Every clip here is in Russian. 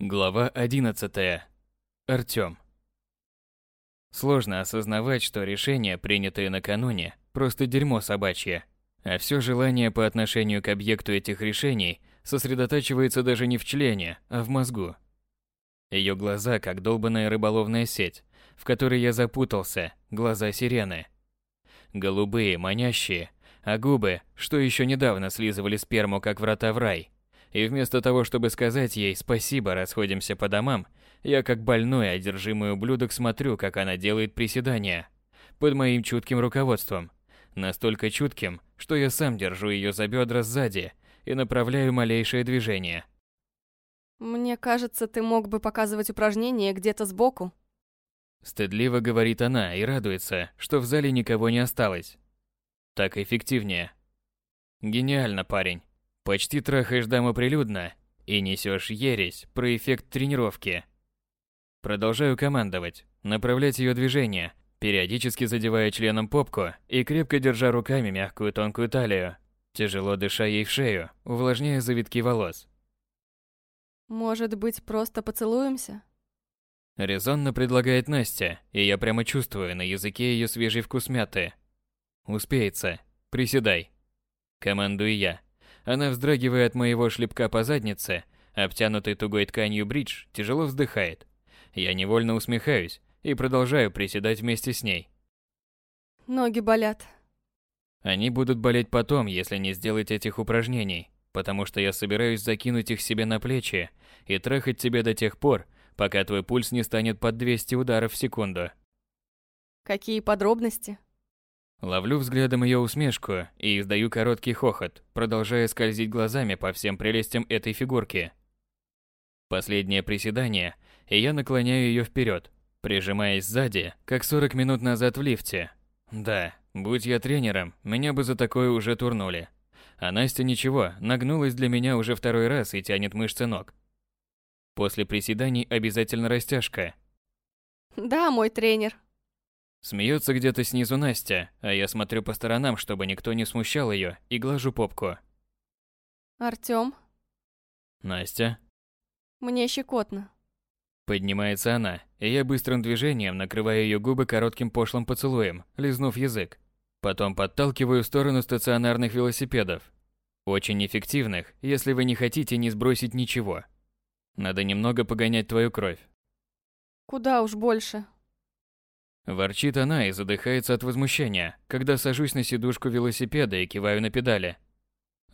Глава 11. Артём. Сложно осознавать, что решение, принятое накануне, просто дерьмо собачье. А все желание по отношению к объекту этих решений сосредотачивается даже не в члене, а в мозгу. Ее глаза как долбаная рыболовная сеть, в которой я запутался, глаза сирены. Голубые, манящие, а губы, что еще недавно слизывали сперму, как врата в рай – и вместо того, чтобы сказать ей «спасибо, расходимся по домам», я как больной, одержимый ублюдок смотрю, как она делает приседания. Под моим чутким руководством. Настолько чутким, что я сам держу ее за бедра сзади и направляю малейшее движение. «Мне кажется, ты мог бы показывать упражнения где-то сбоку». Стыдливо говорит она и радуется, что в зале никого не осталось. Так эффективнее. Гениально, парень. Почти трахаешь даму прилюдно и несешь ересь про эффект тренировки. Продолжаю командовать, направлять ее движение, периодически задевая членом попку и крепко держа руками мягкую тонкую талию, тяжело дыша ей в шею, увлажняя завитки волос. «Может быть, просто поцелуемся?» Резонно предлагает Настя, и я прямо чувствую на языке ее свежий вкус мяты. Успеется. Приседай. Командую я. Она, вздрагивая от моего шлепка по заднице, обтянутой тугой тканью бридж, тяжело вздыхает. Я невольно усмехаюсь и продолжаю приседать вместе с ней. Ноги болят. Они будут болеть потом, если не сделать этих упражнений, потому что я собираюсь закинуть их себе на плечи и трахать тебя до тех пор, пока твой пульс не станет под 200 ударов в секунду. Какие подробности? Ловлю взглядом ее усмешку и издаю короткий хохот, продолжая скользить глазами по всем прелестям этой фигурки. Последнее приседание, и я наклоняю ее вперед, прижимаясь сзади, как 40 минут назад в лифте. Да, будь я тренером, меня бы за такое уже турнули. А Настя ничего, нагнулась для меня уже второй раз и тянет мышцы ног. После приседаний обязательно растяжка. Да, мой тренер. Смеется где-то снизу Настя, а я смотрю по сторонам, чтобы никто не смущал ее, и глажу попку. Артём? Настя? Мне щекотно. Поднимается она, и я быстрым движением накрываю ее губы коротким пошлым поцелуем, лизнув язык. Потом подталкиваю в сторону стационарных велосипедов. Очень эффективных, если вы не хотите не сбросить ничего. Надо немного погонять твою кровь. Куда уж больше. Ворчит она и задыхается от возмущения, когда сажусь на сидушку велосипеда и киваю на педали.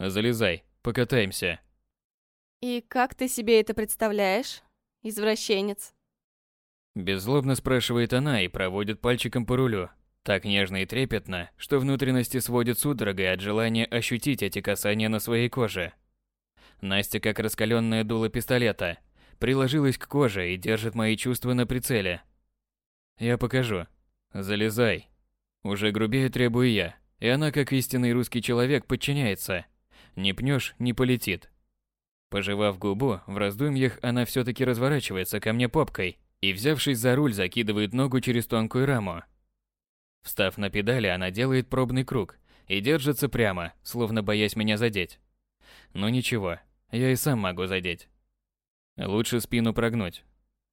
Залезай, покатаемся. И как ты себе это представляешь, извращенец? Беззлобно спрашивает она и проводит пальчиком по рулю. Так нежно и трепетно, что внутренности сводят судорогой от желания ощутить эти касания на своей коже. Настя, как раскаленное дуло пистолета, приложилась к коже и держит мои чувства на прицеле. Я покажу. Залезай. Уже грубее требую я, и она, как истинный русский человек, подчиняется. Не пнешь, не полетит. Пожевав губу, в раздумьях она все-таки разворачивается ко мне попкой и, взявшись за руль, закидывает ногу через тонкую раму. Встав на педали, она делает пробный круг и держится прямо, словно боясь меня задеть. Но ничего, я и сам могу задеть. Лучше спину прогнуть.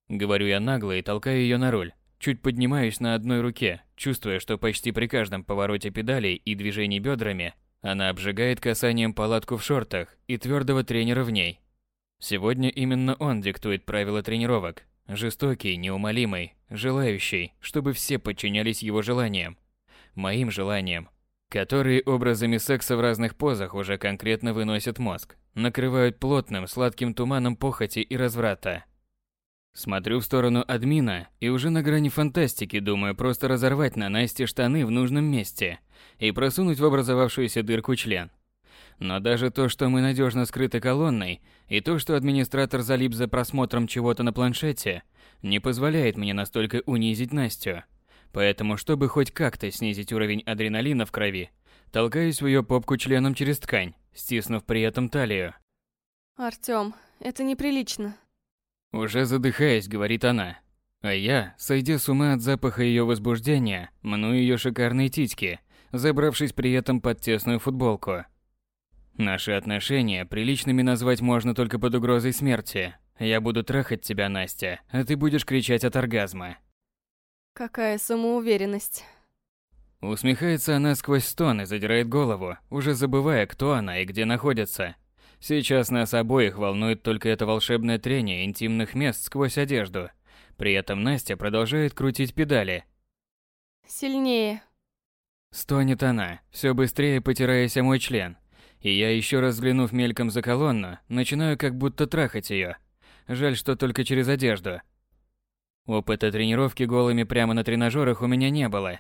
Говорю я нагло и толкаю ее на руль. Чуть поднимаюсь на одной руке, чувствуя, что почти при каждом повороте педалей и движении бедрами она обжигает касанием палатку в шортах и твердого тренера в ней. Сегодня именно он диктует правила тренировок. Жестокий, неумолимый, желающий, чтобы все подчинялись его желаниям. Моим желаниям, которые образами секса в разных позах уже конкретно выносят мозг, накрывают плотным, сладким туманом похоти и разврата. Смотрю в сторону админа и уже на грани фантастики думаю просто разорвать на Насте штаны в нужном месте и просунуть в образовавшуюся дырку член. Но даже то, что мы надежно скрыты колонной, и то, что администратор залип за просмотром чего-то на планшете, не позволяет мне настолько унизить Настю. Поэтому, чтобы хоть как-то снизить уровень адреналина в крови, толкаюсь в ее попку членом через ткань, стиснув при этом талию. Артём, это неприлично. Уже задыхаясь, говорит она. А я, сойдя с ума от запаха ее возбуждения, мну ее шикарные титьки, забравшись при этом под тесную футболку. Наши отношения приличными назвать можно только под угрозой смерти. Я буду трахать тебя, Настя, а ты будешь кричать от оргазма. Какая самоуверенность. Усмехается она сквозь стон и задирает голову, уже забывая, кто она и где находится. Сейчас нас обоих волнует только это волшебное трение интимных мест сквозь одежду. При этом Настя продолжает крутить педали. Сильнее. Стонет она, все быстрее потираясь о мой член. И я, еще раз взглянув мельком за колонну, начинаю как будто трахать ее. Жаль, что только через одежду. Опыта тренировки голыми прямо на тренажерах у меня не было.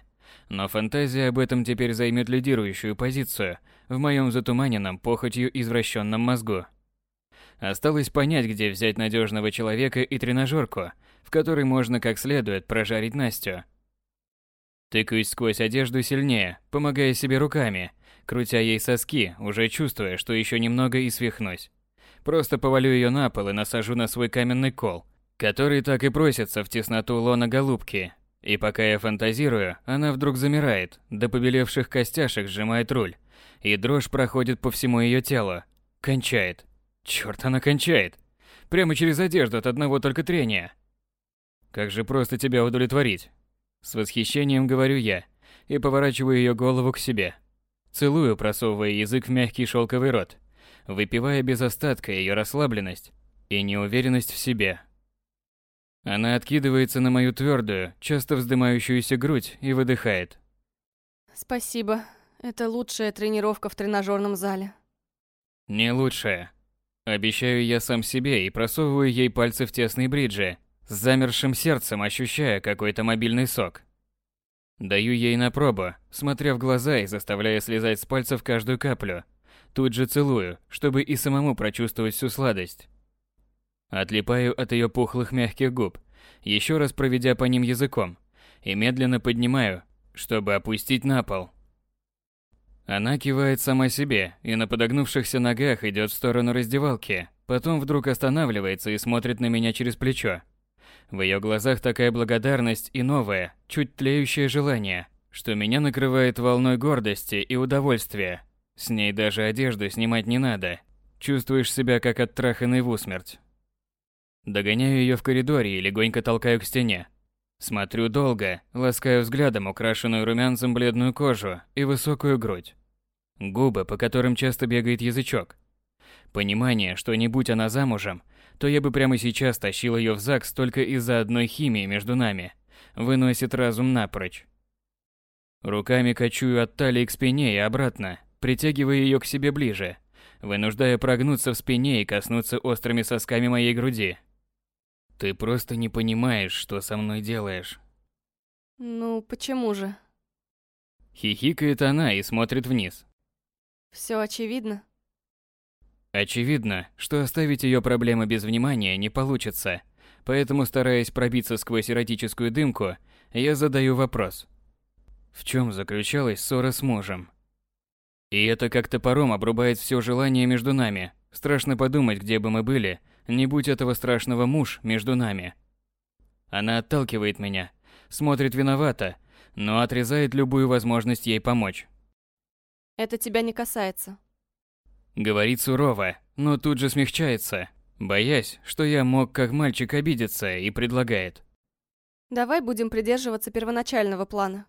Но фантазия об этом теперь займет лидирующую позицию в моем затуманенном похотью извращенном мозгу. Осталось понять, где взять надежного человека и тренажерку, в которой можно как следует прожарить Настю. Тыкаюсь сквозь одежду сильнее, помогая себе руками, крутя ей соски, уже чувствуя, что еще немного и свихнусь. Просто повалю ее на пол и насажу на свой каменный кол, который так и просится в тесноту лона голубки. И пока я фантазирую, она вдруг замирает, до побелевших костяшек сжимает руль, и дрожь проходит по всему ее телу. Кончает. Черт, она кончает. Прямо через одежду от одного только трения. Как же просто тебя удовлетворить. С восхищением говорю я и поворачиваю ее голову к себе. Целую, просовывая язык в мягкий шелковый рот, выпивая без остатка ее расслабленность и неуверенность в себе. Она откидывается на мою твердую, часто вздымающуюся грудь и выдыхает. Спасибо. Это лучшая тренировка в тренажерном зале. Не лучшая. Обещаю я сам себе и просовываю ей пальцы в тесные бриджи, с замершим сердцем ощущая какой-то мобильный сок. Даю ей на пробу, смотря в глаза и заставляя слезать с пальцев каждую каплю. Тут же целую, чтобы и самому прочувствовать всю сладость. Отлипаю от ее пухлых мягких губ, еще раз проведя по ним языком, и медленно поднимаю, чтобы опустить на пол. Она кивает сама себе и на подогнувшихся ногах идет в сторону раздевалки, потом вдруг останавливается и смотрит на меня через плечо. В ее глазах такая благодарность и новое, чуть тлеющее желание, что меня накрывает волной гордости и удовольствия. С ней даже одежду снимать не надо. Чувствуешь себя как оттраханный в усмерть. Догоняю ее в коридоре и легонько толкаю к стене. Смотрю долго, ласкаю взглядом украшенную румянцем бледную кожу и высокую грудь. Губы, по которым часто бегает язычок. Понимание, что не будь она замужем, то я бы прямо сейчас тащил ее в ЗАГС только из-за одной химии между нами. Выносит разум напрочь. Руками качую от талии к спине и обратно, притягивая ее к себе ближе, вынуждая прогнуться в спине и коснуться острыми сосками моей груди. Ты просто не понимаешь, что со мной делаешь. Ну, почему же? Хихикает она и смотрит вниз. Все очевидно. Очевидно, что оставить ее проблемы без внимания не получится. Поэтому, стараясь пробиться сквозь эротическую дымку, я задаю вопрос. В чем заключалась ссора с мужем? И это как топором обрубает все желание между нами. Страшно подумать, где бы мы были, не будь этого страшного муж между нами. Она отталкивает меня, смотрит виновато, но отрезает любую возможность ей помочь. Это тебя не касается. Говорит сурово, но тут же смягчается, боясь, что я мог как мальчик обидеться и предлагает. Давай будем придерживаться первоначального плана.